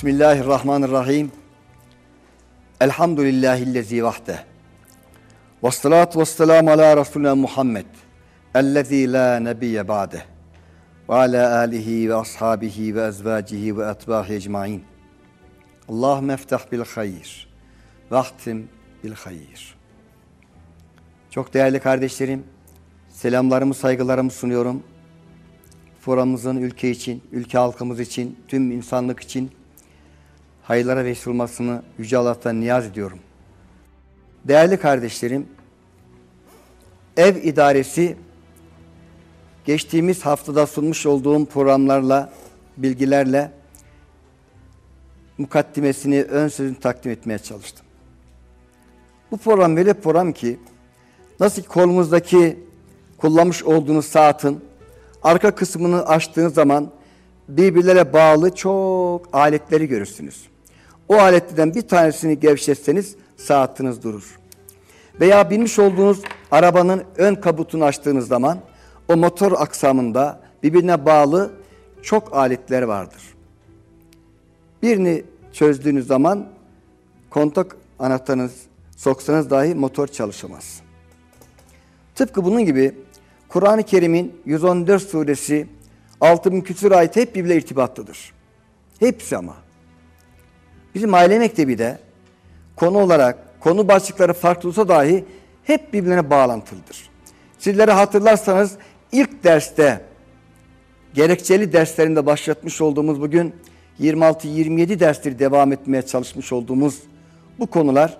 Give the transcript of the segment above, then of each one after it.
Bismillahirrahmanirrahim. Elhamdülillahillezî vahde. Ve salatu ve selamu ala Resulüne Muhammed. Ellezî la nebiyye ba'de. Ve ala alihi ve ashabihi ve ezvacihi ve etbâhi ecmain. Allahümme eftah bil hayır. Vahtim bil hayır. Çok değerli kardeşlerim, selamlarımı, saygılarımı sunuyorum. Foramımızın ülke için, ülke halkımız için, tüm insanlık için hayırlara vesile olmasını Yüce Allah'tan niyaz ediyorum. Değerli kardeşlerim, ev idaresi geçtiğimiz haftada sunmuş olduğum programlarla, bilgilerle mukaddimesini, ön sözünü takdim etmeye çalıştım. Bu program böyle bir program ki nasıl ki kolumuzdaki kullanmış olduğunuz saatin arka kısmını açtığınız zaman birbirlere bağlı çok aletleri görürsünüz. O aletlerden bir tanesini gevşetseniz saatiniz durur. Veya binmiş olduğunuz arabanın ön kabutunu açtığınız zaman o motor aksamında birbirine bağlı çok aletler vardır. Birini çözdüğünüz zaman kontak anahtarınız soksanız dahi motor çalışamaz. Tıpkı bunun gibi Kur'an-ı Kerim'in 114 suresi 6000 küsur ayet hep birbirle irtibatlıdır. Hepsi ama. Bizim aile mektebi de konu olarak konu başlıkları farklı olsa dahi hep birbirine bağlantılıdır. Sizlere hatırlarsanız ilk derste gerekçeli derslerinde başlatmış olduğumuz bugün 26-27 derstir devam etmeye çalışmış olduğumuz bu konular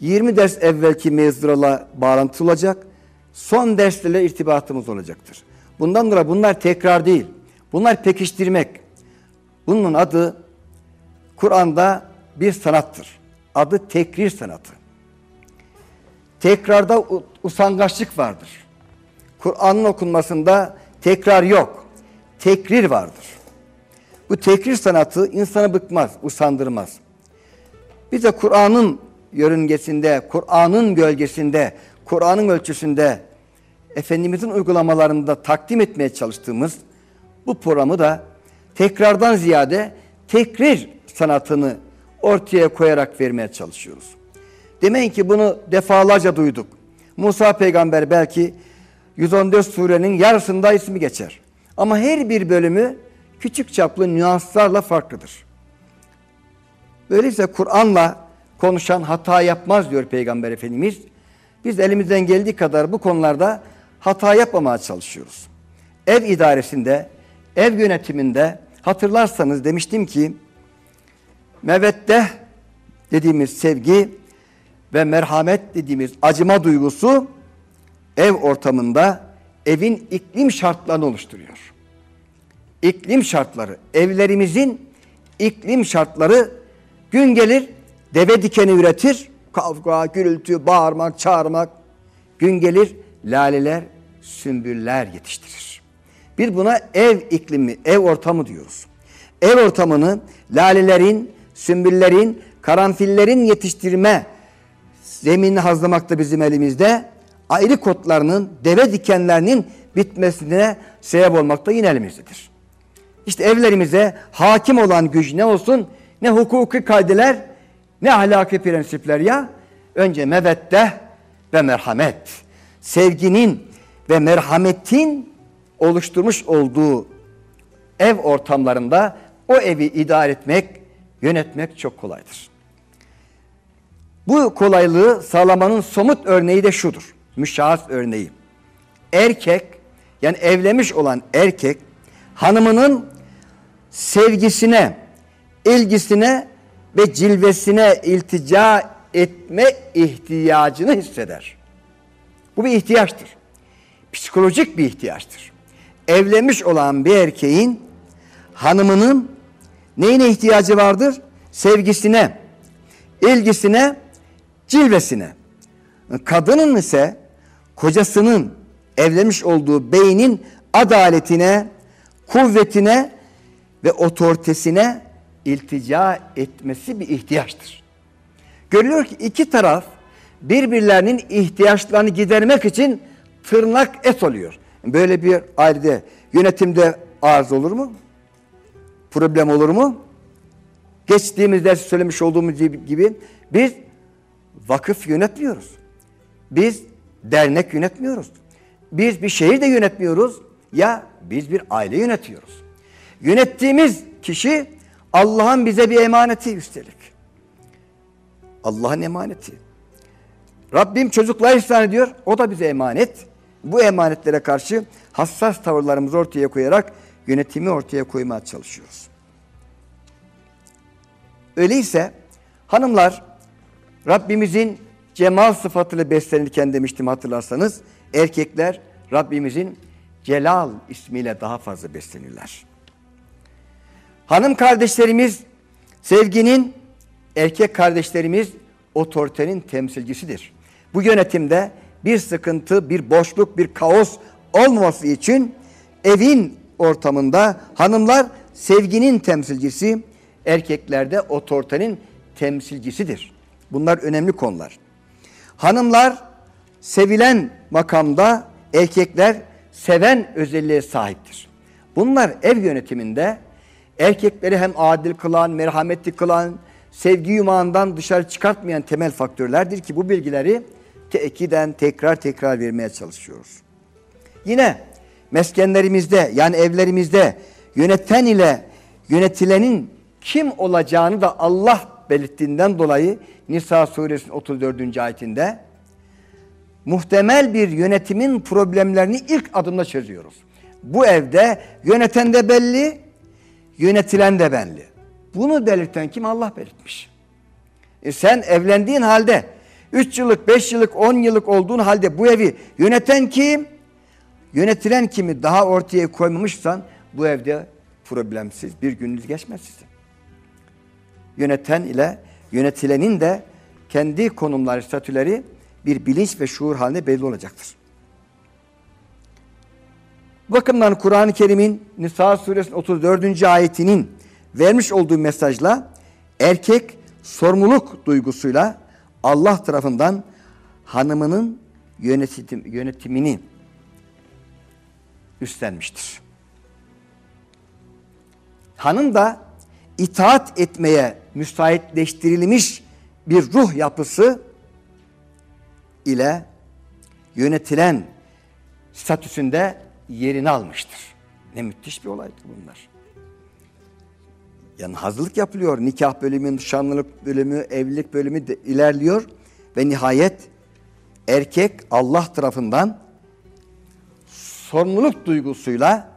20 ders evvelki mevzularla bağlantılı olacak. Son derslerle irtibatımız olacaktır. Bundan dolayı bunlar tekrar değil. Bunlar pekiştirmek. Bunun adı Kur'an'da bir sanattır. Adı tekrir sanatı. Tekrarda usangaçlık vardır. Kur'an'ın okunmasında tekrar yok. Tekrir vardır. Bu tekrir sanatı insanı bıkmaz, usandırmaz. Biz de Kur'an'ın yörüngesinde, Kur'an'ın gölgesinde, Kur'an'ın ölçüsünde Efendimizin uygulamalarında takdim etmeye çalıştığımız bu programı da tekrardan ziyade tekrir sanatını ortaya koyarak vermeye çalışıyoruz. Demek ki bunu defalarca duyduk. Musa peygamber belki 114 surenin yarısında ismi geçer. Ama her bir bölümü küçük çaplı nüanslarla farklıdır. Böyleyse Kur'an'la konuşan hata yapmaz diyor Peygamber Efendimiz. Biz elimizden geldiği kadar bu konularda hata yapmamaya çalışıyoruz. Ev idaresinde, ev yönetiminde hatırlarsanız demiştim ki mevette dediğimiz sevgi ve merhamet dediğimiz acıma duygusu ev ortamında evin iklim şartlarını oluşturuyor. İklim şartları, evlerimizin iklim şartları gün gelir deve dikeni üretir, kavga, gürültü, bağırmak, çağırmak. Gün gelir laleler, sümbüller yetiştirir. Bir buna ev iklimi, ev ortamı diyoruz. Ev ortamını lalelerin, sümbüllerin, karanfillerin yetiştirme zeminini hazlamakta bizim elimizde. Ayrı kotlarının, deve dikenlerinin bitmesine sebep olmakta yine elimizdedir. İşte evlerimize hakim olan güç ne olsun? Ne hukuki kaideler, ne ahlaki prensipler ya? Önce mevette ve merhamet. Sevginin ve merhametin oluşturmuş olduğu ev ortamlarında o evi idare etmek, yönetmek çok kolaydır. Bu kolaylığı sağlamanın somut örneği de şudur. Müşahhas örneği. Erkek yani evlenmiş olan erkek hanımının sevgisine, ilgisine ve cilvesine iltica etme ihtiyacını hisseder. Bu bir ihtiyaçtır. Psikolojik bir ihtiyaçtır. Evlenmiş olan bir erkeğin hanımının neyine ihtiyacı vardır? Sevgisine, ilgisine, cilvesine. Kadının ise kocasının evlenmiş olduğu beynin adaletine, kuvvetine ve otoritesine iltica etmesi bir ihtiyaçtır. Görülüyor ki iki taraf birbirlerinin ihtiyaçlarını gidermek için tırnak et oluyor. Böyle bir ailede yönetimde arz olur mu? Problem olur mu? geçtiğimiz ders söylemiş olduğumuz gibi biz vakıf yönetmiyoruz. Biz dernek yönetmiyoruz. Biz bir şehir de yönetmiyoruz. Ya biz bir aile yönetiyoruz. Yönettiğimiz kişi Allah'ın bize bir emaneti üstelik. Allah'ın emaneti. Rabbim çocuklar ihsan ediyor. O da bize emanet. Bu emanetlere karşı hassas tavırlarımızı ortaya koyarak yönetimi ortaya koymaya çalışıyoruz. Öyleyse hanımlar Rabbimizin cemal sıfatıyla beslenirken demiştim hatırlarsanız erkekler Rabbimizin Celal ismiyle daha fazla beslenirler. Hanım kardeşlerimiz sevginin, erkek kardeşlerimiz otoritenin temsilcisidir. Bu yönetimde bir sıkıntı, bir boşluk, bir kaos olmaması için evin ortamında hanımlar sevginin temsilcisi, erkekler de otoritenin temsilcisidir. Bunlar önemli konular. Hanımlar sevilen makamda, erkekler seven özelliğe sahiptir. Bunlar ev yönetiminde erkekleri hem adil kılan, merhametli kılan, sevgi yumağından dışarı çıkartmayan temel faktörlerdir ki bu bilgileri tekiden tekrar tekrar vermeye çalışıyoruz. Yine meskenlerimizde yani evlerimizde yöneten ile yönetilenin kim olacağını da Allah belirttiğinden dolayı Nisa suresinin 34. ayetinde muhtemel bir yönetimin problemlerini ilk adımda çözüyoruz. Bu evde yöneten de belli, yönetilen de belli. Bunu belirten kim? Allah belirtmiş. E sen evlendiğin halde 3 yıllık, 5 yıllık, 10 yıllık olduğun halde bu evi yöneten kim? Yönetilen kimi daha ortaya koymamışsan bu evde problemsiz bir gününüz geçmez sizin. Yöneten ile yönetilenin de kendi konumları, statüleri bir bilinç ve şuur haline belli olacaktır. bakımdan Kur'an-ı Kerim'in Nisa suresinin 34. ayetinin vermiş olduğu mesajla erkek sorumluluk duygusuyla Allah tarafından hanımının yönetim, yönetimini üstlenmiştir. Hanım da itaat etmeye müsaitleştirilmiş bir ruh yapısı ile yönetilen statüsünde yerini almıştır. Ne müthiş bir olaydır bunlar. Yani hazırlık yapılıyor. Nikah bölümü, nişanlılık bölümü, evlilik bölümü de ilerliyor. Ve nihayet erkek Allah tarafından sorumluluk duygusuyla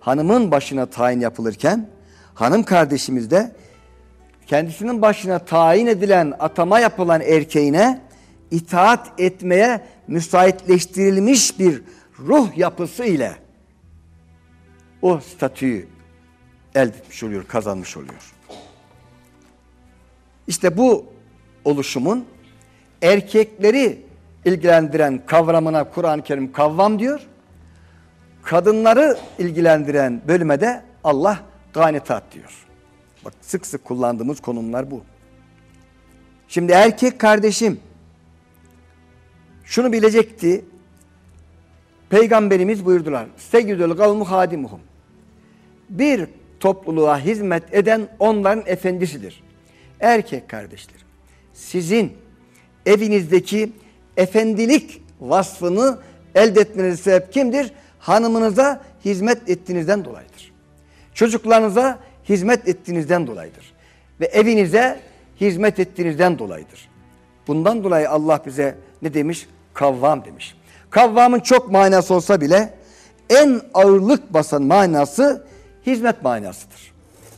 hanımın başına tayin yapılırken hanım kardeşimiz de kendisinin başına tayin edilen atama yapılan erkeğine itaat etmeye müsaitleştirilmiş bir ruh yapısı ile o statüyü elde etmiş oluyor, kazanmış oluyor. İşte bu oluşumun erkekleri ilgilendiren kavramına Kur'an-ı Kerim kavvam diyor. Kadınları ilgilendiren bölüme de Allah ganitat diyor. Bak sık sık kullandığımız konumlar bu. Şimdi erkek kardeşim şunu bilecekti. Peygamberimiz buyurdular. Segidül kavmu hadimuhum. Bir topluluğa hizmet eden onların efendisidir. Erkek kardeşlerim, sizin evinizdeki efendilik vasfını elde etmeniz sebep kimdir? Hanımınıza hizmet ettiğinizden dolayıdır. Çocuklarınıza hizmet ettiğinizden dolayıdır. Ve evinize hizmet ettiğinizden dolayıdır. Bundan dolayı Allah bize ne demiş? Kavvam demiş. Kavvamın çok manası olsa bile en ağırlık basan manası hizmet manasıdır.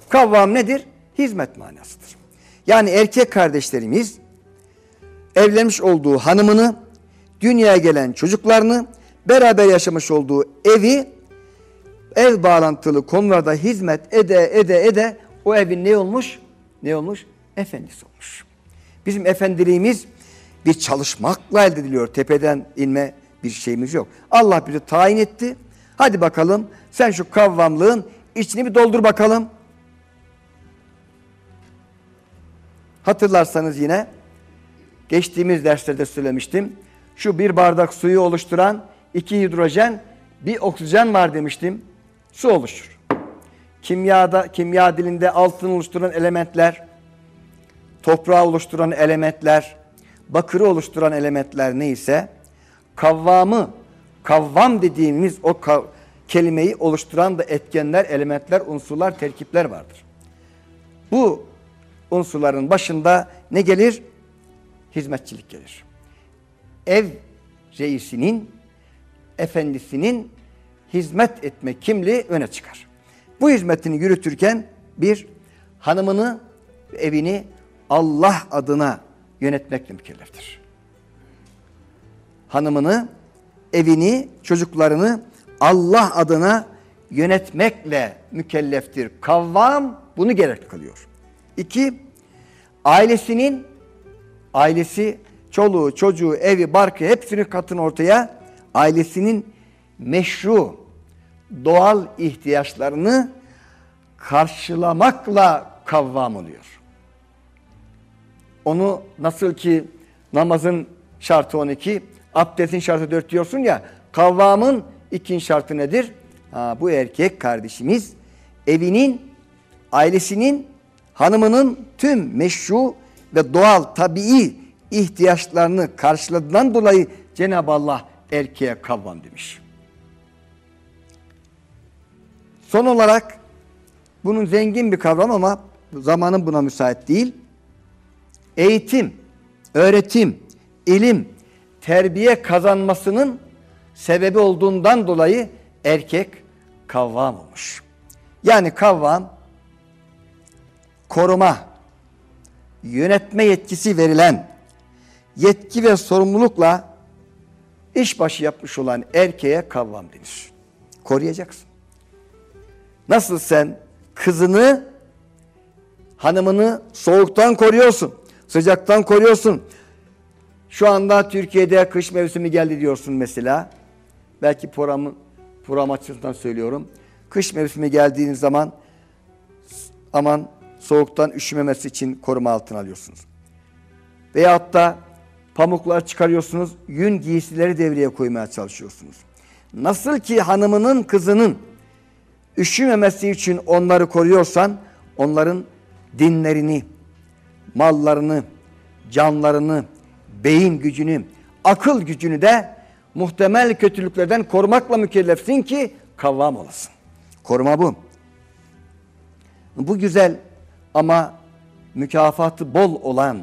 Kavvam nedir? Hizmet manasıdır. Yani erkek kardeşlerimiz evlenmiş olduğu hanımını, dünyaya gelen çocuklarını, beraber yaşamış olduğu evi, ev bağlantılı konularda hizmet ede ede ede o evin ne olmuş? Ne olmuş? Efendisi olmuş. Bizim efendiliğimiz bir çalışmakla elde ediliyor. Tepeden inme bir şeyimiz yok. Allah bizi tayin etti. Hadi bakalım sen şu kavvamlığın içini bir doldur bakalım. Hatırlarsanız yine geçtiğimiz derslerde söylemiştim. Şu bir bardak suyu oluşturan iki hidrojen bir oksijen var demiştim. Su oluşur. Kimyada, kimya dilinde altın oluşturan elementler toprağı oluşturan elementler, bakırı oluşturan elementler neyse, kavvamı, kavvam dediğimiz o kav kelimeyi oluşturan da etkenler, elementler, unsurlar, terkipler vardır. Bu unsurların başında ne gelir? Hizmetçilik gelir. Ev reisinin, efendisinin hizmet etme kimliği öne çıkar. Bu hizmetini yürütürken bir hanımını, evini Allah adına yönetmekle mükelleftir. Hanımını, evini, çocuklarını Allah adına yönetmekle mükelleftir. Kavvam bunu gerek kılıyor. İki, ailesinin, ailesi, çoluğu, çocuğu, evi, barkı hepsini katın ortaya. Ailesinin meşru, doğal ihtiyaçlarını karşılamakla kavvam oluyor. Onu nasıl ki namazın şartı 12, abdestin şartı 4 diyorsun ya, kavvamın ikinci şartı nedir? Ha, bu erkek kardeşimiz evinin, ailesinin, hanımının tüm meşru ve doğal tabii ihtiyaçlarını karşıladığından dolayı Cenab-ı Allah erkeğe kavvam demiş. Son olarak bunun zengin bir kavram ama zamanın buna müsait değil. Eğitim, öğretim, ilim, terbiye kazanmasının sebebi olduğundan dolayı erkek kavvam olmuş. Yani kavvam koruma, yönetme yetkisi verilen, yetki ve sorumlulukla işbaşı yapmış olan erkeğe kavvam denir. Koruyacaksın. Nasıl sen kızını, hanımını soğuktan koruyorsun, sıcaktan koruyorsun. Şu anda Türkiye'de kış mevsimi geldi diyorsun mesela. Belki programın program açısından söylüyorum. Kış mevsimi geldiğiniz zaman aman soğuktan üşümemesi için koruma altına alıyorsunuz. Veyahut da pamuklar çıkarıyorsunuz, yün giysileri devreye koymaya çalışıyorsunuz. Nasıl ki hanımının, kızının üşümemesi için onları koruyorsan, onların dinlerini, mallarını, canlarını, beyin gücünü, akıl gücünü de muhtemel kötülüklerden korumakla mükellefsin ki kavvam olasın. Koruma bu. Bu güzel ama mükafatı bol olan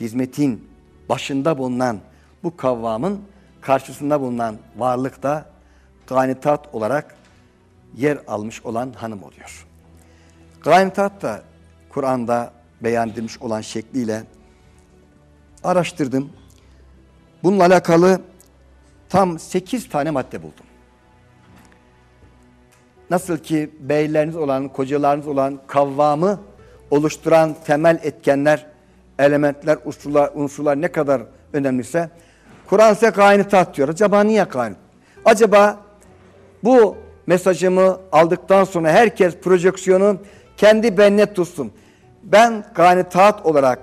hizmetin başında bulunan bu kavvamın karşısında bulunan varlık da ganitat olarak yer almış olan hanım oluyor. Ganitat da Kur'an'da beyan edilmiş olan şekliyle araştırdım. Bununla alakalı tam 8 tane madde buldum. Nasıl ki beyleriniz olan, kocalarınız olan kavvamı oluşturan temel etkenler, elementler, unsurlar, unsurlar ne kadar önemliyse Kur'an ise kainat diyor. Acaba niye kainat? Acaba bu mesajımı aldıktan sonra herkes projeksiyonu kendi bennet tutsun. Ben kainat olarak,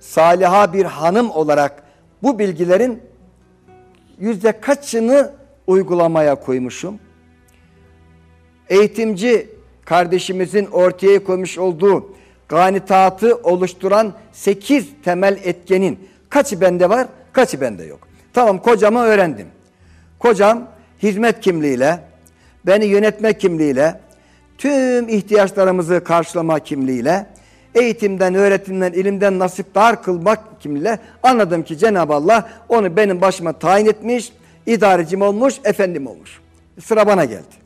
saliha bir hanım olarak bu bilgilerin yüzde kaçını uygulamaya koymuşum? Eğitimci kardeşimizin ortaya koymuş olduğu ganitatı oluşturan sekiz temel etkenin kaçı bende var, kaçı bende yok. Tamam kocamı öğrendim. Kocam hizmet kimliğiyle, beni yönetme kimliğiyle, tüm ihtiyaçlarımızı karşılama kimliğiyle, eğitimden, öğretimden, ilimden nasipdar kılmak kimliğiyle anladım ki Cenab-ı Allah onu benim başıma tayin etmiş, idarecim olmuş, efendim olmuş. Sıra bana geldi.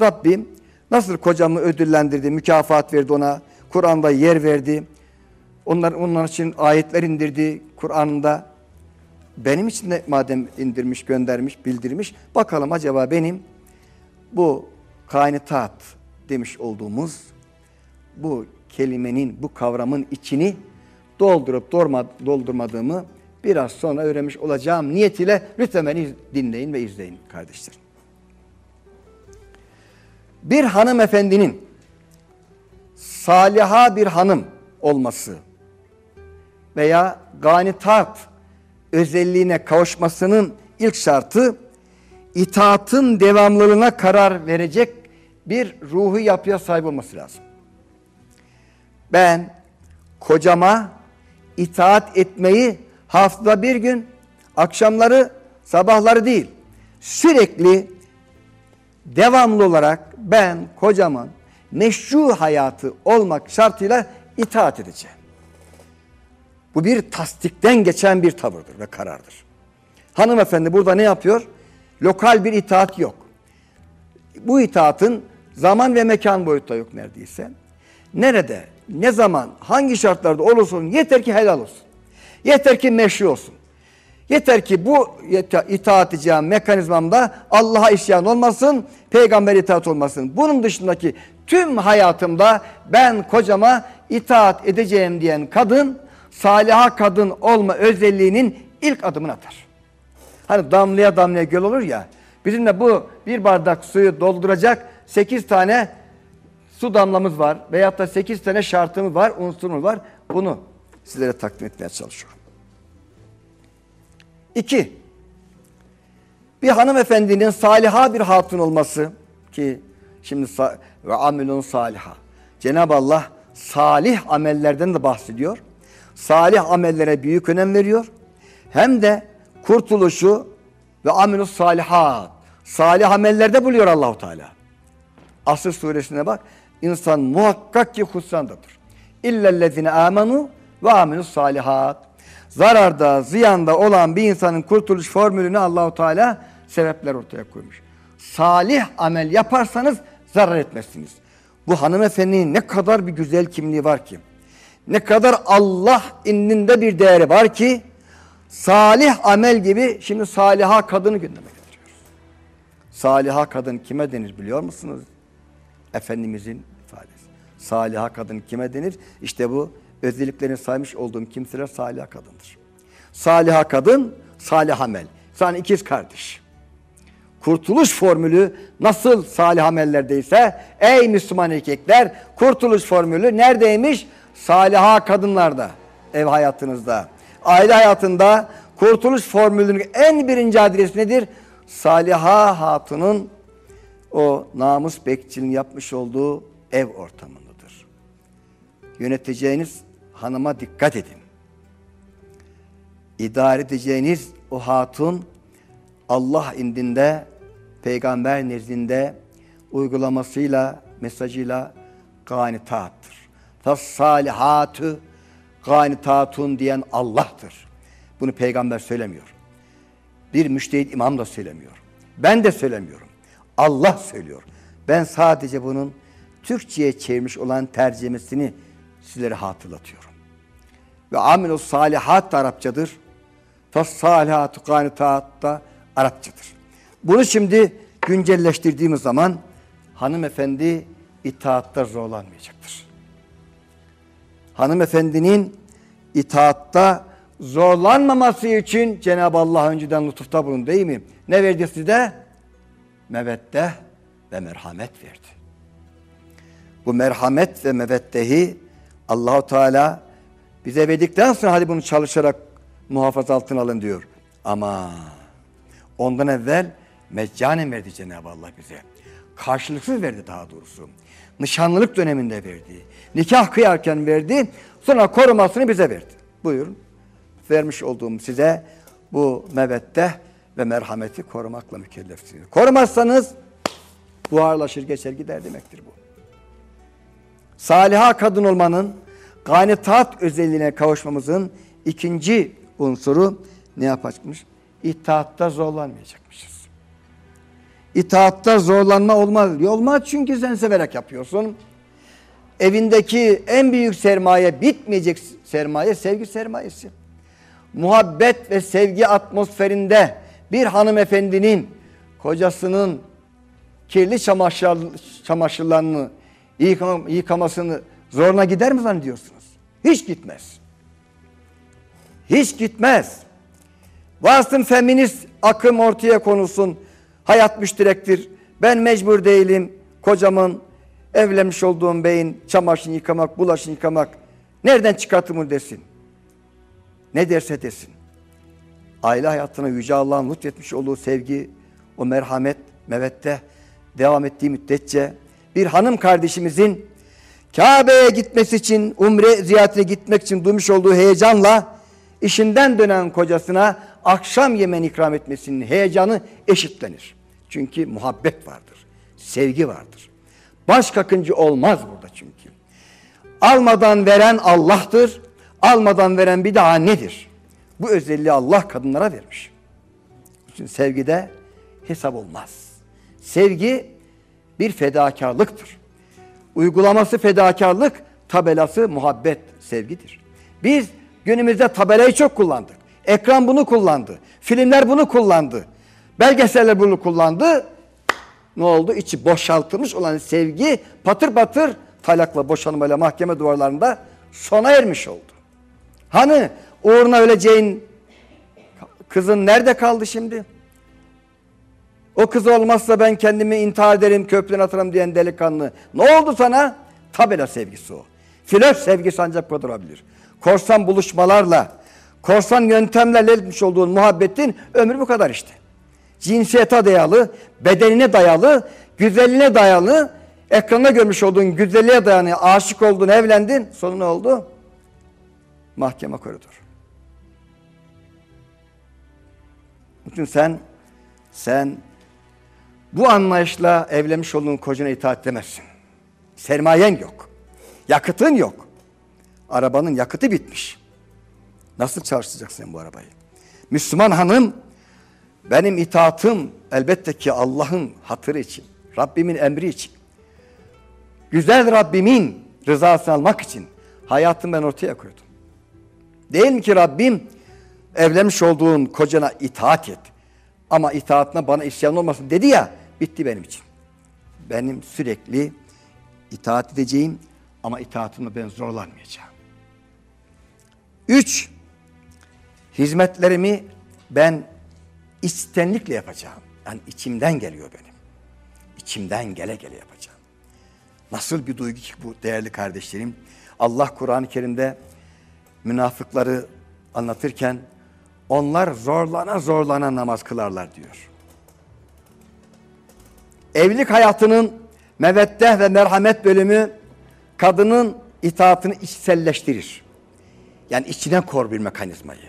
Rabbim nasıl kocamı ödüllendirdi, mükafat verdi ona, Kur'an'da yer verdi. Onlar, onlar için ayetler indirdi Kur'an'da. Benim için de madem indirmiş, göndermiş, bildirmiş. Bakalım acaba benim bu kainitat demiş olduğumuz bu kelimenin, bu kavramın içini doldurup doldurmadığımı biraz sonra öğrenmiş olacağım niyetiyle lütfen beni dinleyin ve izleyin kardeşlerim. Bir hanımefendinin saliha bir hanım olması veya ganitat özelliğine kavuşmasının ilk şartı itaatın devamlılığına karar verecek bir ruhu yapıya sahip olması lazım. Ben kocama itaat etmeyi haftada bir gün akşamları sabahları değil sürekli devamlı olarak ben kocamın meşru hayatı olmak şartıyla itaat edeceğim. Bu bir tasdikten geçen bir tavırdır ve karardır. Hanımefendi burada ne yapıyor? Lokal bir itaat yok. Bu itaatın zaman ve mekan boyutta yok neredeyse. Nerede, ne zaman, hangi şartlarda olursa olsun yeter ki helal olsun. Yeter ki meşru olsun. Yeter ki bu itaat edeceğim mekanizmamda Allah'a isyan olmasın, peygamber itaat olmasın. Bunun dışındaki tüm hayatımda ben kocama itaat edeceğim diyen kadın, saliha kadın olma özelliğinin ilk adımını atar. Hani damlaya damlaya göl olur ya, bizim de bu bir bardak suyu dolduracak sekiz tane su damlamız var veyahut da sekiz tane şartımız var, unsurumuz var. Bunu sizlere takdim etmeye çalışıyorum. İki, bir hanımefendinin saliha bir hatun olması ki şimdi ve amilun saliha. Cenab-ı Allah salih amellerden de bahsediyor. Salih amellere büyük önem veriyor. Hem de kurtuluşu ve amilus salihat. Salih amellerde buluyor Allahu Teala. Asır suresine bak. İnsan muhakkak ki husrandadır. İllellezine amenu ve amilus salihat zararda, ziyanda olan bir insanın kurtuluş formülünü Allahu Teala sebepler ortaya koymuş. Salih amel yaparsanız zarar etmezsiniz. Bu hanımefendinin ne kadar bir güzel kimliği var ki. Ne kadar Allah indinde bir değeri var ki salih amel gibi şimdi saliha kadını gündeme getiriyoruz. Saliha kadın kime denir biliyor musunuz? Efendimizin ifadesi. Saliha kadın kime denir? İşte bu özelliklerini saymış olduğum kimseler salih kadındır. Saliha kadın, salih amel. Yani ikiz kardeş. Kurtuluş formülü nasıl salih amellerdeyse ey Müslüman erkekler kurtuluş formülü neredeymiş? Saliha kadınlarda, ev hayatınızda. Aile hayatında kurtuluş formülünün en birinci adresi nedir? Saliha hatunun o namus bekçiliğini yapmış olduğu ev ortamındadır. Yöneteceğiniz hanıma dikkat edin. İdare edeceğiniz o hatun Allah indinde, peygamber nezdinde uygulamasıyla, mesajıyla ganitattır. Fassalihatü ganitatun diyen Allah'tır. Bunu peygamber söylemiyor. Bir müştehit imam da söylemiyor. Ben de söylemiyorum. Allah söylüyor. Ben sadece bunun Türkçe'ye çevirmiş olan tercümesini sizlere hatırlatıyorum. Ve amilus salihat da Arapçadır. Fassalihatu kanitat da Arapçadır. Bunu şimdi güncelleştirdiğimiz zaman hanımefendi itaatta zorlanmayacaktır. Hanımefendinin itaatta zorlanmaması için Cenab-ı Allah önceden lütufta bulun değil mi? Ne verdi size? Mevette ve merhamet verdi. Bu merhamet ve mevettehi Allahu Teala bize verdikten sonra hadi bunu çalışarak muhafaza altına alın diyor. Ama ondan evvel meccanen verdi Cenab-ı Allah bize. Karşılıksız verdi daha doğrusu. Nişanlılık döneminde verdi. Nikah kıyarken verdi. Sonra korumasını bize verdi. Buyurun. Vermiş olduğum size bu mevette ve merhameti korumakla mükellefsiniz. Korumazsanız buharlaşır geçer gider demektir bu. Saliha kadın olmanın ganitat özelliğine kavuşmamızın ikinci unsuru ne yapacakmış? İtaatta zorlanmayacakmışız. İtaatta zorlanma olmaz. Olmaz çünkü sen severek yapıyorsun. Evindeki en büyük sermaye, bitmeyecek sermaye sevgi sermayesi. Muhabbet ve sevgi atmosferinde bir hanımefendinin kocasının kirli çamaşır, çamaşırlarını yıkama, yıkamasını zoruna gider mi zannediyorsunuz? Hiç gitmez. Hiç gitmez. Varsın feminist akım ortaya konulsun. Hayat müşterektir. Ben mecbur değilim. Kocamın evlenmiş olduğum beyin çamaşır yıkamak, bulaşın yıkamak. Nereden çıkartımı desin. Ne derse desin. Aile hayatına Yüce Allah'ın lütfetmiş olduğu sevgi, o merhamet, mevette devam ettiği müddetçe bir hanım kardeşimizin Kabe'ye gitmesi için, umre ziyaretine gitmek için duymuş olduğu heyecanla işinden dönen kocasına akşam yemeğini ikram etmesinin heyecanı eşitlenir. Çünkü muhabbet vardır, sevgi vardır. Baş kakıncı olmaz burada çünkü. Almadan veren Allah'tır, almadan veren bir daha nedir? Bu özelliği Allah kadınlara vermiş. Çünkü sevgide hesap olmaz. Sevgi bir fedakarlıktır. Uygulaması fedakarlık, tabelası muhabbet, sevgidir. Biz günümüzde tabelayı çok kullandık. Ekran bunu kullandı. Filmler bunu kullandı. Belgeseller bunu kullandı. Ne oldu? İçi boşaltılmış olan sevgi patır patır talakla boşanmayla mahkeme duvarlarında sona ermiş oldu. Hani uğruna öleceğin kızın nerede kaldı şimdi? O kız olmazsa ben kendimi intihar ederim, köprüden atarım diyen delikanlı. Ne oldu sana? Tabela sevgisi o. Flört sevgisi ancak bu olabilir. Korsan buluşmalarla, korsan yöntemlerle etmiş olduğun muhabbetin ömrü bu kadar işte. Cinsiyete dayalı, bedenine dayalı, güzelliğine dayalı, ekranda görmüş olduğun güzelliğe dayanı, aşık oldun, evlendin. Sonu ne oldu? Mahkeme koridoru. Bütün sen, sen bu anlayışla evlenmiş olduğun kocana itaat edemezsin. Sermayen yok. Yakıtın yok. Arabanın yakıtı bitmiş. Nasıl çalıştıracaksın bu arabayı? Müslüman hanım benim itaatım elbette ki Allah'ın hatırı için, Rabbimin emri için. Güzel Rabbimin rızasını almak için hayatımı ben ortaya koydum. Değil mi ki Rabbim evlenmiş olduğun kocana itaat et. Ama itaatına bana isyan olmasın dedi ya bitti benim için. Benim sürekli itaat edeceğim ama itaatımla ben zorlanmayacağım. Üç, hizmetlerimi ben içtenlikle yapacağım. Yani içimden geliyor benim. İçimden gele gele yapacağım. Nasıl bir duygu ki bu değerli kardeşlerim. Allah Kur'an-ı Kerim'de münafıkları anlatırken onlar zorlana zorlana namaz kılarlar diyor. Evlilik hayatının meveddeh ve merhamet bölümü kadının itaatını içselleştirir. Yani içine kor bir mekanizmayı.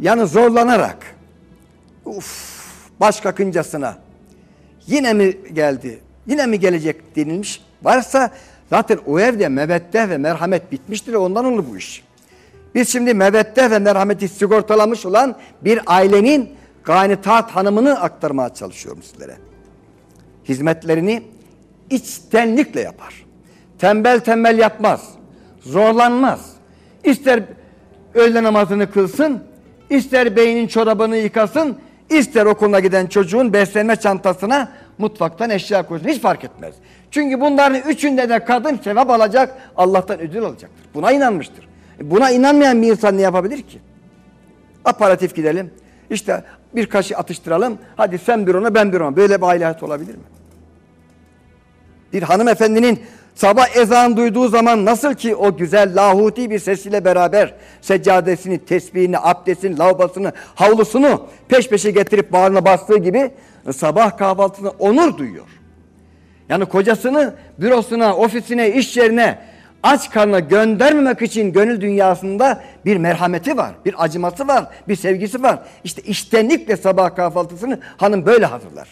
Yani zorlanarak uf baş kakıncasına yine mi geldi yine mi gelecek denilmiş varsa zaten o evde meveddeh ve merhamet bitmiştir ondan olur bu iş. Biz şimdi meveddeh ve merhameti sigortalamış olan bir ailenin ganitat hanımını aktarmaya çalışıyorum sizlere. Hizmetlerini içtenlikle yapar. Tembel tembel yapmaz. Zorlanmaz. İster öğle namazını kılsın, ister beynin çorabını yıkasın, ister okuluna giden çocuğun beslenme çantasına mutfaktan eşya koysun. Hiç fark etmez. Çünkü bunların üçünde de kadın sevap alacak, Allah'tan ödül alacaktır. Buna inanmıştır. Buna inanmayan bir insan ne yapabilir ki? Aparatif gidelim. İşte bir kaşı atıştıralım. Hadi sen bir ona ben bir ona. Böyle bir aile olabilir mi? Bir hanımefendinin sabah ezan duyduğu zaman nasıl ki o güzel lahuti bir sesiyle beraber seccadesini, tesbihini, abdestini, lavabasını, havlusunu peş peşe getirip bağrına bastığı gibi sabah kahvaltısında onur duyuyor. Yani kocasını bürosuna, ofisine, iş yerine aç karnına göndermemek için gönül dünyasında bir merhameti var, bir acıması var, bir sevgisi var. İşte iştenlikle sabah kahvaltısını hanım böyle hazırlar.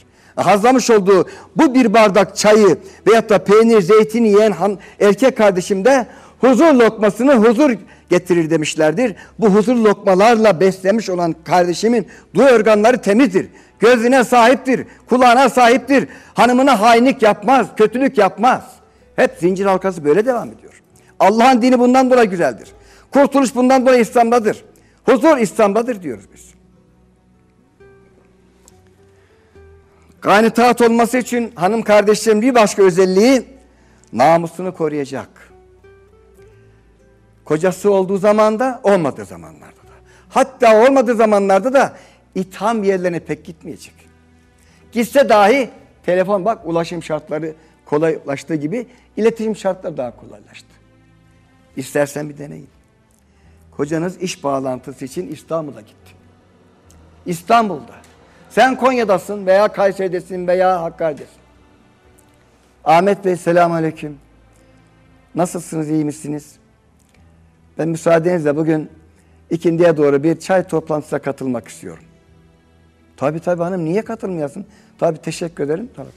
Hazlamış olduğu bu bir bardak çayı veyahut da peynir, zeytin yiyen han, erkek kardeşim de huzur lokmasını huzur getirir demişlerdir. Bu huzur lokmalarla beslemiş olan kardeşimin duyu organları temizdir. Gözüne sahiptir, kulağına sahiptir. Hanımına hainlik yapmaz, kötülük yapmaz. Hep zincir halkası böyle devam ediyor. Allah'ın dini bundan dolayı güzeldir. Kurtuluş bundan dolayı İslam'dadır. Huzur İslam'dadır diyoruz biz. Ganitat olması için hanım kardeşlerim bir başka özelliği namusunu koruyacak. Kocası olduğu zamanda olmadığı zamanlarda da. Hatta olmadığı zamanlarda da itham yerlerine pek gitmeyecek. Gitse dahi telefon bak ulaşım şartları kolaylaştığı gibi iletişim şartları daha kolaylaştı. İstersen bir deneyin. Kocanız iş bağlantısı için İstanbul'a gitti. İstanbul'da. Sen Konya'dasın veya Kayseri'desin veya Hakkari'desin. Ahmet Bey selamun aleyküm. Nasılsınız, iyi misiniz? Ben müsaadenizle bugün ikindiye doğru bir çay toplantısına katılmak istiyorum. Tabii tabii hanım niye katılmayasın? Tabii teşekkür ederim. Tabii.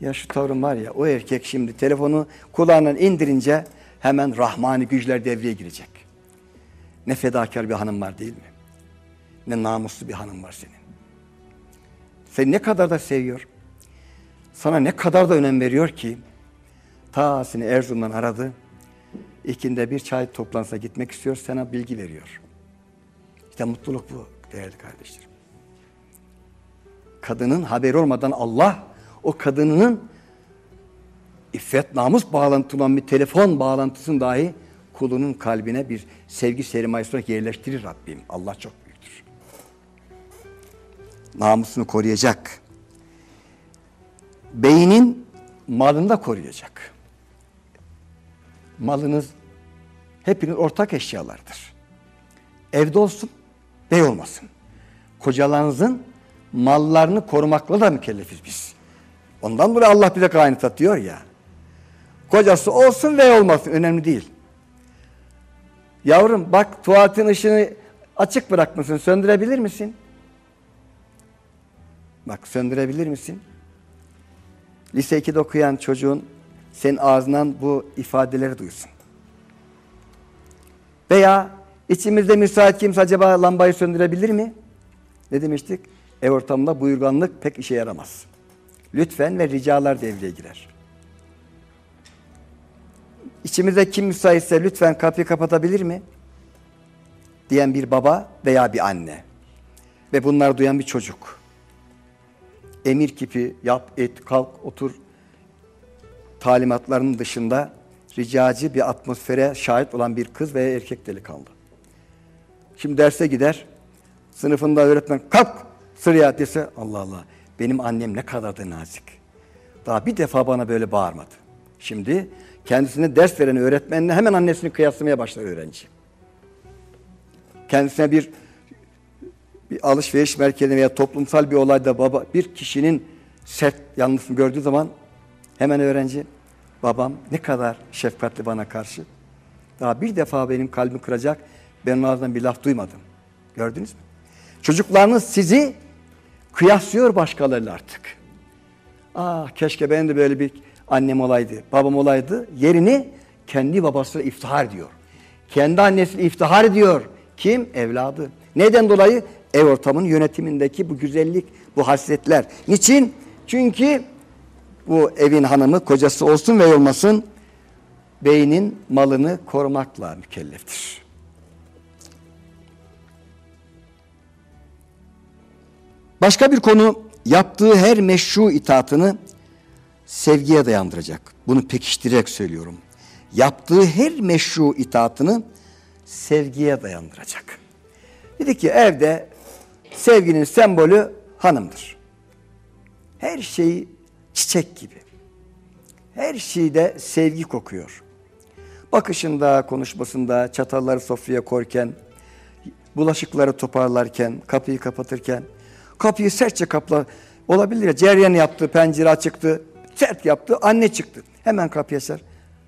Ya şu tavrım var ya o erkek şimdi telefonu kulağından indirince hemen rahmani güçler devreye girecek. Ne fedakar bir hanım var değil mi? Ne namuslu bir hanım var senin. Seni ne kadar da seviyor. Sana ne kadar da önem veriyor ki ta seni Erzurum'dan aradı. İkinde bir çay toplantısına gitmek istiyor. Sana bilgi veriyor. İşte mutluluk bu değerli kardeşlerim. Kadının haberi olmadan Allah o kadının iffet namus bağlantılı olan bir telefon bağlantısını dahi kulunun kalbine bir sevgi sermayesi olarak yerleştirir Rabbim. Allah çok büyüktür. Namusunu koruyacak. Beynin malını da koruyacak. Malınız hepiniz ortak eşyalardır. Evde olsun, bey olmasın. Kocalarınızın mallarını korumakla da mükellefiz biz. Ondan dolayı Allah bize kaynat diyor ya. Kocası olsun ve olmasın önemli değil. Yavrum bak tuvaletin ışığını açık bırakmışsın söndürebilir misin? Bak söndürebilir misin? Lise 2'de okuyan çocuğun senin ağzından bu ifadeleri duysun. Veya içimizde müsait kimse acaba lambayı söndürebilir mi? Ne demiştik? Ev ortamında buyurganlık pek işe yaramaz. Lütfen ve ricalar devreye girer. İçimizde kim müsaitse lütfen kapıyı kapatabilir mi? Diyen bir baba veya bir anne. Ve bunları duyan bir çocuk. Emir kipi yap, et, kalk, otur talimatlarının dışında ricacı bir atmosfere şahit olan bir kız veya erkek delikanlı. Şimdi derse gider, sınıfında öğretmen kalk sıraya dese Allah Allah benim annem ne kadar da nazik. Daha bir defa bana böyle bağırmadı. Şimdi kendisine ders veren öğretmenle hemen annesini kıyaslamaya başlar öğrenci. Kendisine bir bir alışveriş merkezinde veya toplumsal bir olayda baba bir kişinin sert yanlışını gördüğü zaman hemen öğrenci babam ne kadar şefkatli bana karşı. Daha bir defa benim kalbimi kıracak ben ağzından bir laf duymadım. Gördünüz mü? Çocuklarınız sizi kıyaslıyor başkalarıyla artık. Ah keşke ben de böyle bir annem olaydı, babam olaydı. Yerini kendi babasıyla iftihar ediyor. Kendi annesiyle iftihar ediyor. Kim? Evladı. Neden dolayı? Ev ortamının yönetimindeki bu güzellik, bu hasretler. Niçin? Çünkü bu evin hanımı, kocası olsun ve olmasın, beynin malını korumakla mükelleftir. Başka bir konu, yaptığı her meşru itaatını sevgiye dayandıracak. Bunu pekiştirerek söylüyorum. Yaptığı her meşru itaatını sevgiye dayandıracak. Dedi ki evde sevginin sembolü hanımdır. Her şeyi çiçek gibi. Her şeyde sevgi kokuyor. Bakışında, konuşmasında, çatalları sofraya koyarken, bulaşıkları toparlarken, kapıyı kapatırken, kapıyı sertçe kapla, olabilir ya ceryan yaptı, pencere açıktı, sert yaptı, anne çıktı. Hemen kapıyı açar.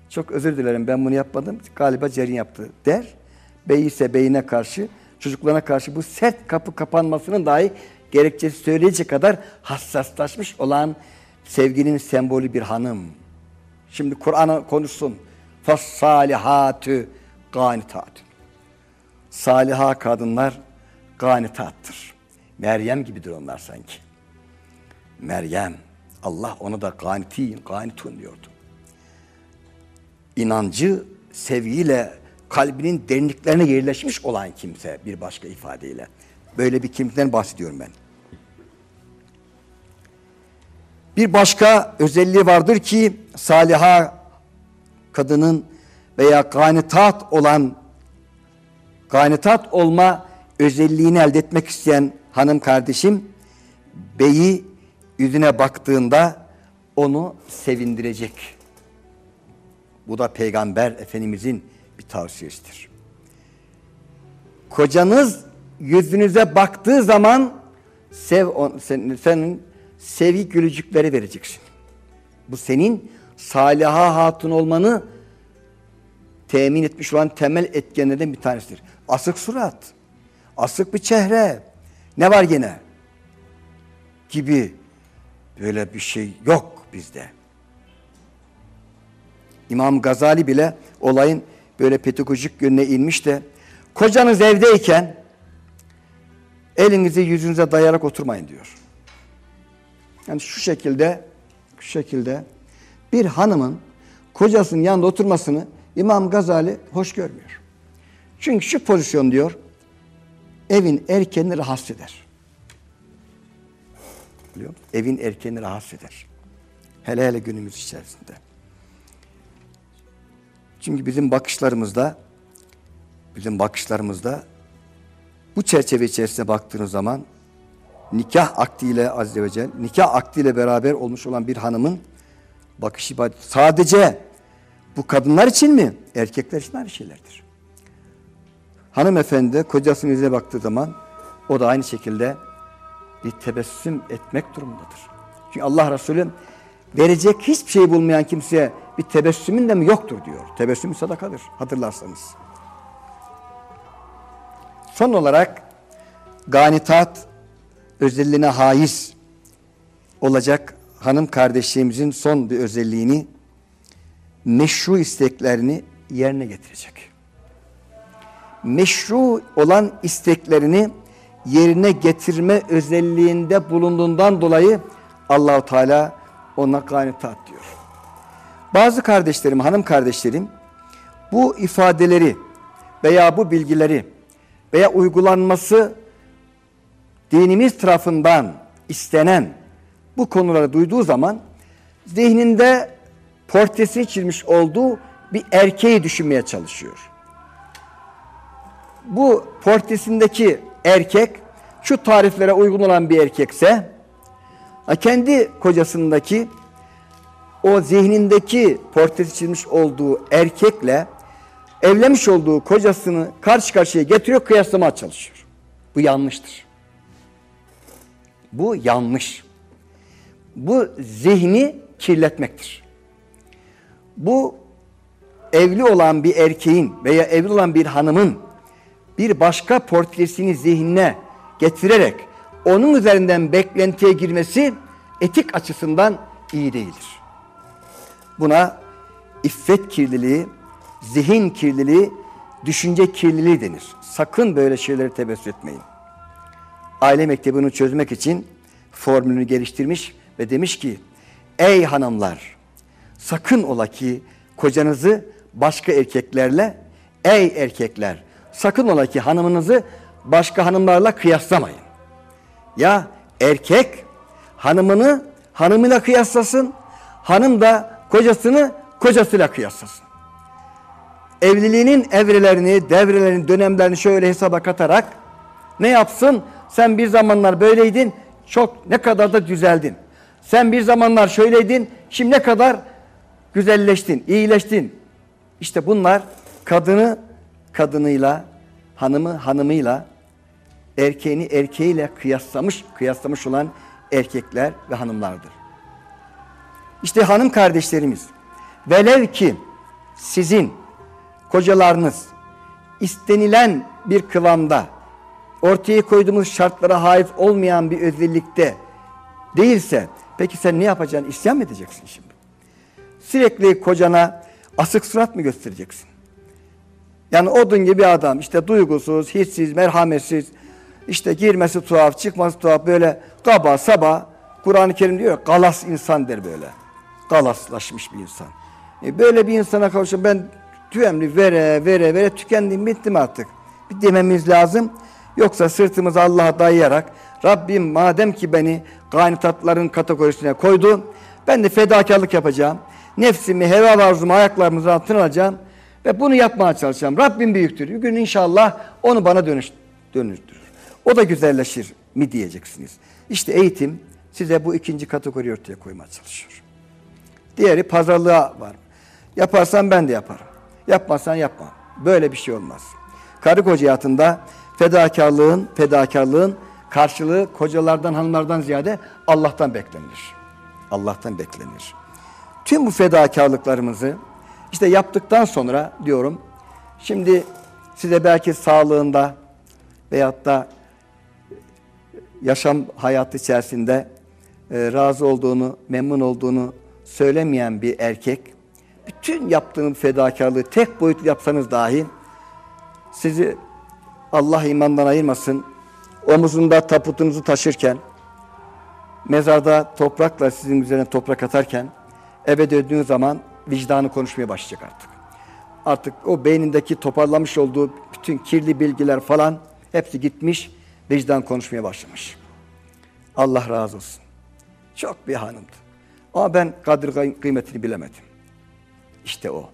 Çok özür dilerim ben bunu yapmadım, galiba ceryan yaptı der. Bey ise beyine karşı, çocuklarına karşı bu sert kapı kapanmasının dahi gerekçesi söyleyecek kadar hassaslaşmış olan sevginin sembolü bir hanım. Şimdi Kur'an'a konuşsun. Fassalihatü ganitat. Saliha kadınlar ganitattır. Meryem gibidir onlar sanki. Meryem. Allah onu da ganitin, ganitun diyordu. İnancı sevgiyle kalbinin derinliklerine yerleşmiş olan kimse bir başka ifadeyle. Böyle bir kimseden bahsediyorum ben. Bir başka özelliği vardır ki saliha kadının veya ganitat olan ganitat olma özelliğini elde etmek isteyen hanım kardeşim beyi yüzüne baktığında onu sevindirecek. Bu da peygamber efendimizin bir tavsiyesidir. Kocanız yüzünüze baktığı zaman sev on, senin, senin sevgi gülücükleri vereceksin. Bu senin saliha hatun olmanı temin etmiş olan temel etkenlerden bir tanesidir. Asık surat, asık bir çehre, ne var gene? Gibi böyle bir şey yok bizde. İmam Gazali bile olayın böyle pedagojik yönüne inmiş de kocanız evdeyken elinizi yüzünüze dayarak oturmayın diyor. Yani şu şekilde şu şekilde bir hanımın kocasının yanında oturmasını İmam Gazali hoş görmüyor. Çünkü şu pozisyon diyor evin erkeğini rahatsız eder. Musun? Evin erkeğini rahatsız eder. Hele hele günümüz içerisinde. Çünkü bizim bakışlarımızda bizim bakışlarımızda bu çerçeve içerisinde baktığınız zaman nikah akdiyle azze ve celle, nikah akdiyle beraber olmuş olan bir hanımın bakış ibadet sadece bu kadınlar için mi? Erkekler için aynı şeylerdir. Hanımefendi kocasının yüzüne baktığı zaman o da aynı şekilde bir tebessüm etmek durumundadır. Çünkü Allah Resulü verecek hiçbir şey bulmayan kimseye bir tebessümün de mi yoktur diyor. Tebessüm sadakadır hatırlarsanız. Son olarak ganitat özelliğine haiz olacak hanım kardeşliğimizin son bir özelliğini meşru isteklerini yerine getirecek. Meşru olan isteklerini yerine getirme özelliğinde bulunduğundan dolayı Allahu Teala ona ganitat diyor. Bazı kardeşlerim, hanım kardeşlerim bu ifadeleri veya bu bilgileri veya uygulanması dinimiz tarafından istenen bu konuları duyduğu zaman zihninde portresi çizmiş olduğu bir erkeği düşünmeye çalışıyor. Bu portresindeki erkek şu tariflere uygun olan bir erkekse kendi kocasındaki o zihnindeki portresi çizmiş olduğu erkekle evlenmiş olduğu kocasını karşı karşıya getiriyor, kıyaslamaya çalışıyor. Bu yanlıştır. Bu yanlış. Bu zihni kirletmektir. Bu evli olan bir erkeğin veya evli olan bir hanımın bir başka portresini zihnine getirerek onun üzerinden beklentiye girmesi etik açısından iyi değildir. Buna iffet kirliliği, zihin kirliliği, düşünce kirliliği denir. Sakın böyle şeyleri tebessüm etmeyin. Aile mektebini çözmek için formülünü geliştirmiş ve demiş ki ey hanımlar sakın ola ki kocanızı başka erkeklerle ey erkekler sakın ola ki hanımınızı başka hanımlarla kıyaslamayın. Ya erkek hanımını hanımıyla kıyaslasın, hanım da kocasını kocasıyla kıyaslasın. Evliliğinin evrelerini, devrelerini, dönemlerini şöyle hesaba katarak ne yapsın? Sen bir zamanlar böyleydin, çok ne kadar da düzeldin. Sen bir zamanlar şöyleydin, şimdi ne kadar güzelleştin, iyileştin. İşte bunlar kadını kadınıyla, hanımı hanımıyla, erkeğini erkeğiyle kıyaslamış, kıyaslamış olan erkekler ve hanımlardır. İşte hanım kardeşlerimiz, velev ki sizin kocalarınız istenilen bir kıvamda ortaya koyduğumuz şartlara haiz olmayan bir özellikte değilse peki sen ne yapacaksın? İsyan mı edeceksin şimdi? Sürekli kocana asık surat mı göstereceksin? Yani odun gibi adam işte duygusuz, hissiz, merhametsiz, işte girmesi tuhaf, çıkması tuhaf böyle kaba saba Kur'an-ı Kerim diyor galas insan der böyle. Galaslaşmış bir insan. E böyle bir insana karşı ben tüyemli vere vere vere tükendim bittim artık. Bir dememiz lazım. Yoksa sırtımızı Allah'a dayayarak Rabbim madem ki beni ganitatların kategorisine koydu ben de fedakarlık yapacağım. Nefsimi, heva ve arzumu ayaklarımızın altına alacağım ve bunu yapmaya çalışacağım. Rabbim büyüktür. Bir gün inşallah onu bana dönüş. O da güzelleşir mi diyeceksiniz. İşte eğitim size bu ikinci kategori ortaya koymaya çalışıyor. Diğeri pazarlığa var. Yaparsan ben de yaparım. Yapmazsan yapma. Böyle bir şey olmaz. Karı koca hayatında fedakarlığın, fedakarlığın karşılığı kocalardan, hanımlardan ziyade Allah'tan beklenir. Allah'tan beklenir. Tüm bu fedakarlıklarımızı işte yaptıktan sonra diyorum, şimdi size belki sağlığında veyahut da yaşam hayatı içerisinde e, razı olduğunu, memnun olduğunu söylemeyen bir erkek, bütün yaptığınız fedakarlığı tek boyutlu yapsanız dahi sizi Allah imandan ayırmasın, omuzunda taputunuzu taşırken, mezarda toprakla sizin üzerine toprak atarken, eve döndüğünüz zaman vicdanı konuşmaya başlayacak artık. Artık o beynindeki toparlamış olduğu bütün kirli bilgiler falan hepsi gitmiş, vicdan konuşmaya başlamış. Allah razı olsun. Çok bir hanımdı. Ama ben kadir kıymetini bilemedim. İşte o.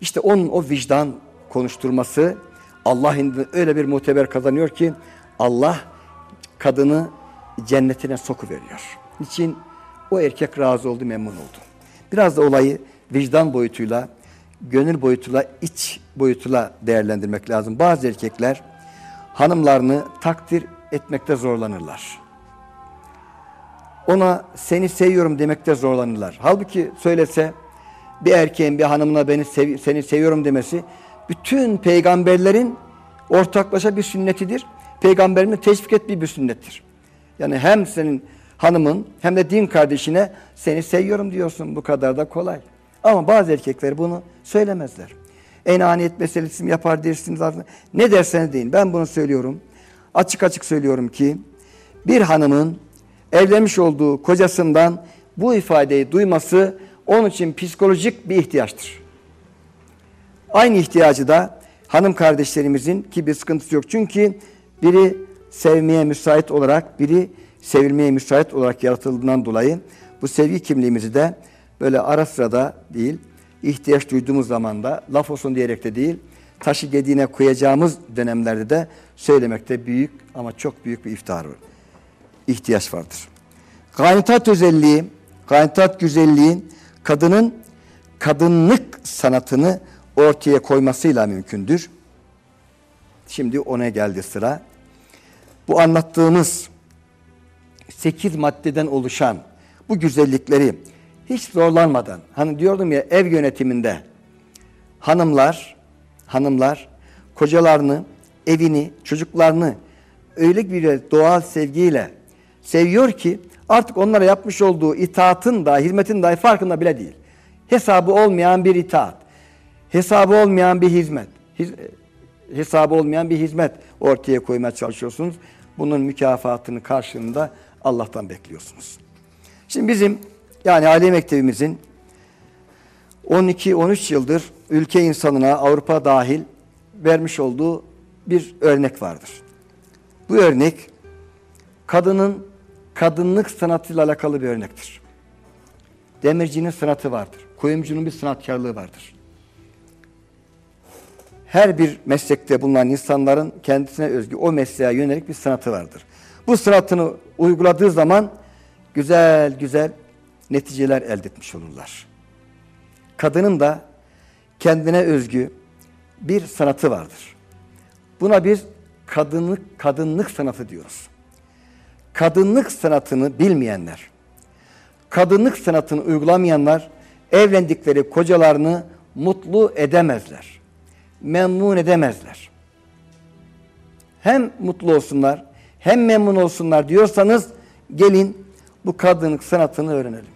İşte onun o vicdan konuşturması Allah indinde öyle bir muteber kazanıyor ki Allah kadını cennetine sokuveriyor. Niçin? O erkek razı oldu, memnun oldu. Biraz da olayı vicdan boyutuyla, gönül boyutuyla, iç boyutuyla değerlendirmek lazım. Bazı erkekler hanımlarını takdir etmekte zorlanırlar. Ona seni seviyorum demekte zorlanırlar. Halbuki söylese bir erkeğin bir hanımına beni sev seni seviyorum demesi bütün peygamberlerin ortaklaşa bir sünnetidir. Peygamberin teşvik ettiği bir sünnettir. Yani hem senin hanımın hem de din kardeşine seni seviyorum diyorsun. Bu kadar da kolay. Ama bazı erkekler bunu söylemezler. Enaniyet meselesi mi yapar dersiniz. Ne derseniz deyin. Ben bunu söylüyorum. Açık açık söylüyorum ki bir hanımın evlenmiş olduğu kocasından bu ifadeyi duyması onun için psikolojik bir ihtiyaçtır. Aynı ihtiyacı da hanım kardeşlerimizin ki bir sıkıntısı yok. Çünkü biri sevmeye müsait olarak, biri sevilmeye müsait olarak yaratıldığından dolayı bu sevgi kimliğimizi de böyle ara sırada değil, ihtiyaç duyduğumuz zaman da laf olsun diyerek de değil, taşı gediğine koyacağımız dönemlerde de söylemekte büyük ama çok büyük bir iftihar var. ihtiyaç vardır. Gaynitat özelliği, gaynitat güzelliği kadının kadınlık sanatını ortaya koymasıyla mümkündür. Şimdi ona geldi sıra. Bu anlattığımız sekiz maddeden oluşan bu güzellikleri hiç zorlanmadan, hani diyordum ya ev yönetiminde hanımlar, hanımlar kocalarını, evini, çocuklarını öyle bir doğal sevgiyle seviyor ki artık onlara yapmış olduğu itaatın da hizmetin dahi farkında bile değil. Hesabı olmayan bir itaat, hesabı olmayan bir hizmet, hesabı olmayan bir hizmet ortaya koymaya çalışıyorsunuz. Bunun mükafatını karşılığında Allah'tan bekliyorsunuz. Şimdi bizim yani aile mektebimizin 12-13 yıldır ülke insanına Avrupa dahil vermiş olduğu bir örnek vardır. Bu örnek kadının kadınlık sanatıyla alakalı bir örnektir. Demircinin sanatı vardır. Kuyumcunun bir sanatkarlığı vardır. Her bir meslekte bulunan insanların kendisine özgü o mesleğe yönelik bir sanatı vardır. Bu sanatını uyguladığı zaman güzel güzel neticeler elde etmiş olurlar. Kadının da kendine özgü bir sanatı vardır. Buna bir kadınlık kadınlık sanatı diyoruz. Kadınlık sanatını bilmeyenler, kadınlık sanatını uygulamayanlar evlendikleri kocalarını mutlu edemezler. Memnun edemezler. Hem mutlu olsunlar hem memnun olsunlar diyorsanız gelin bu kadınlık sanatını öğrenelim.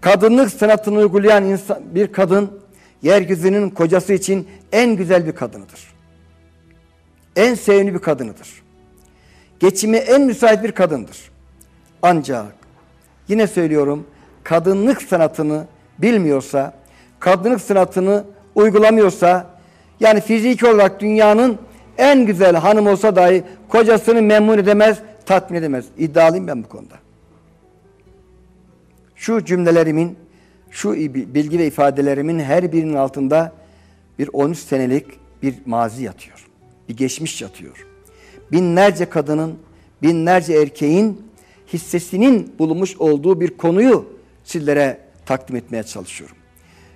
Kadınlık sanatını uygulayan insan, bir kadın yeryüzünün kocası için en güzel bir kadınıdır. En sevimli bir kadınıdır. Geçimi en müsait bir kadındır. Ancak yine söylüyorum kadınlık sanatını bilmiyorsa, kadınlık sanatını uygulamıyorsa yani fiziki olarak dünyanın en güzel hanım olsa dahi kocasını memnun edemez, tatmin edemez. İddialıyım ben bu konuda. Şu cümlelerimin, şu bilgi ve ifadelerimin her birinin altında bir 13 senelik bir mazi yatıyor. Bir geçmiş yatıyor. Binlerce kadının, binlerce erkeğin hissesinin bulunmuş olduğu bir konuyu sizlere takdim etmeye çalışıyorum.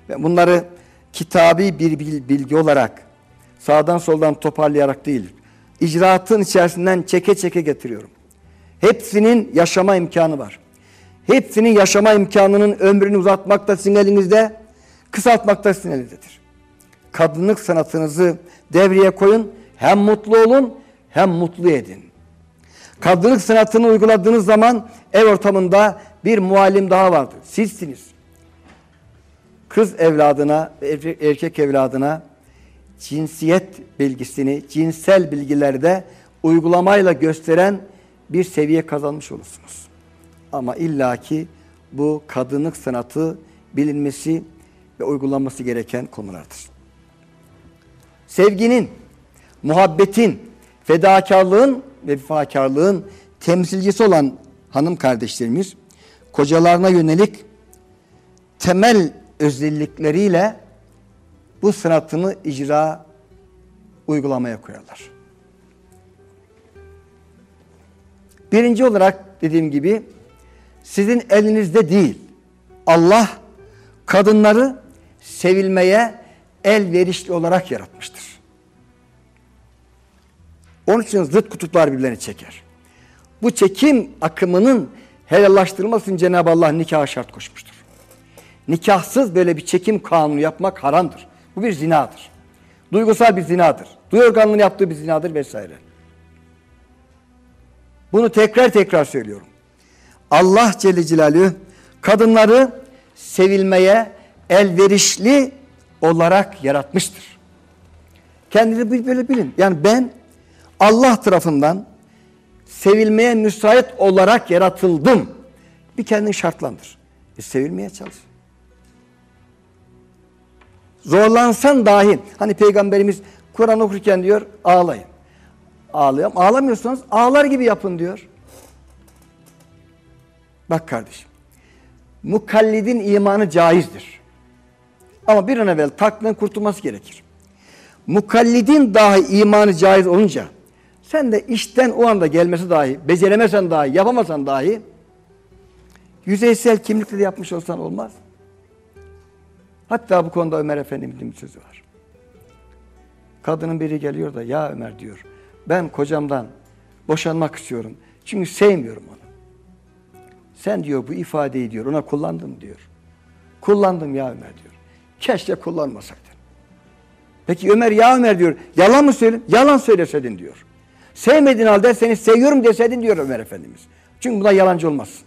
Ve bunları kitabi bir bilgi olarak sağdan soldan toparlayarak değil, icraatın içerisinden çeke çeke getiriyorum. Hepsinin yaşama imkanı var. Hepsinin yaşama imkanının ömrünü uzatmak da sizin elinizde, kısaltmak sizin elinizdedir. Kadınlık sanatınızı devreye koyun, hem mutlu olun hem mutlu edin. Kadınlık sanatını uyguladığınız zaman ev ortamında bir muallim daha vardır. Sizsiniz. Kız evladına, erkek evladına cinsiyet bilgisini, cinsel bilgilerde uygulamayla gösteren bir seviye kazanmış olursunuz. Ama illaki bu kadınlık sanatı bilinmesi ve uygulanması gereken konulardır. Sevginin, muhabbetin, fedakarlığın ve vefakarlığın temsilcisi olan hanım kardeşlerimiz kocalarına yönelik temel özellikleriyle bu sanatını icra uygulamaya koyarlar. Birinci olarak dediğim gibi sizin elinizde değil. Allah kadınları sevilmeye elverişli olarak yaratmıştır. Onun için zıt kutuplar birbirlerini çeker. Bu çekim akımının helallaştırılması için Cenab-ı Allah nikaha şart koşmuştur. Nikahsız böyle bir çekim kanunu yapmak haramdır. Bu bir zinadır. Duygusal bir zinadır. Duyu organının yaptığı bir zinadır vesaire. Bunu tekrar tekrar söylüyorum. Allah Celle Celaluhu kadınları sevilmeye elverişli olarak yaratmıştır. Kendini böyle bilin. Yani ben Allah tarafından sevilmeye müsait olarak yaratıldım. Bir kendini şartlandır. E, sevilmeye çalış. Zorlansan dahi hani peygamberimiz Kur'an okurken diyor ağlayın. Ağlayam. Ağlamıyorsanız ağlar gibi yapın diyor. Bak kardeşim. Mukallidin imanı caizdir. Ama bir an evvel takviden kurtulması gerekir. Mukallidin dahi imanı caiz olunca sen de işten o anda gelmesi dahi, beceremesen dahi, yapamasan dahi yüzeysel kimlikle de yapmış olsan olmaz. Hatta bu konuda Ömer Efendimiz'in bir sözü var. Kadının biri geliyor da ya Ömer diyor ben kocamdan boşanmak istiyorum. Çünkü sevmiyorum onu. Sen diyor bu ifadeyi diyor ona kullandım diyor. Kullandım ya Ömer diyor. Keşke kullanmasaydın. Peki Ömer ya Ömer diyor. Yalan mı söyle? Yalan söylesedin diyor. Sevmediğin halde seni seviyorum deseydin diyor Ömer Efendimiz. Çünkü buna yalancı olmazsın.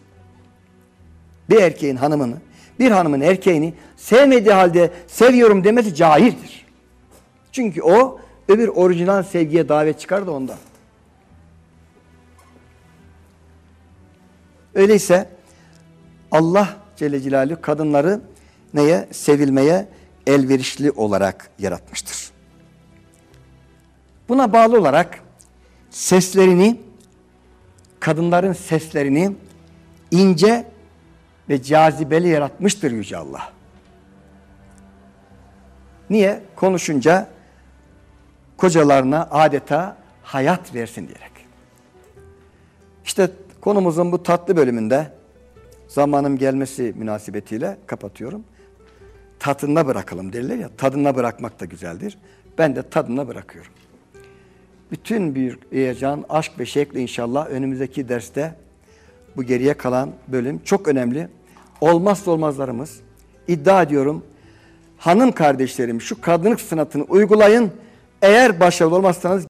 Bir erkeğin hanımını, bir hanımın erkeğini sevmediği halde seviyorum demesi caizdir. Çünkü o öbür orijinal sevgiye davet çıkar da ondan. Öyleyse Allah Celle Celaluhu kadınları neye? Sevilmeye elverişli olarak yaratmıştır. Buna bağlı olarak seslerini, kadınların seslerini ince ve cazibeli yaratmıştır Yüce Allah. Niye? Konuşunca kocalarına adeta hayat versin diyerek. İşte konumuzun bu tatlı bölümünde zamanım gelmesi münasebetiyle kapatıyorum. Tadına bırakalım derler ya, tadına bırakmak da güzeldir. Ben de tadına bırakıyorum. Bütün bir heyecan, aşk ve şevkle inşallah önümüzdeki derste bu geriye kalan bölüm çok önemli. Olmazsa olmazlarımız. İddia ediyorum hanım kardeşlerim şu kadınlık sanatını uygulayın. Eğer başarılı olmazsanız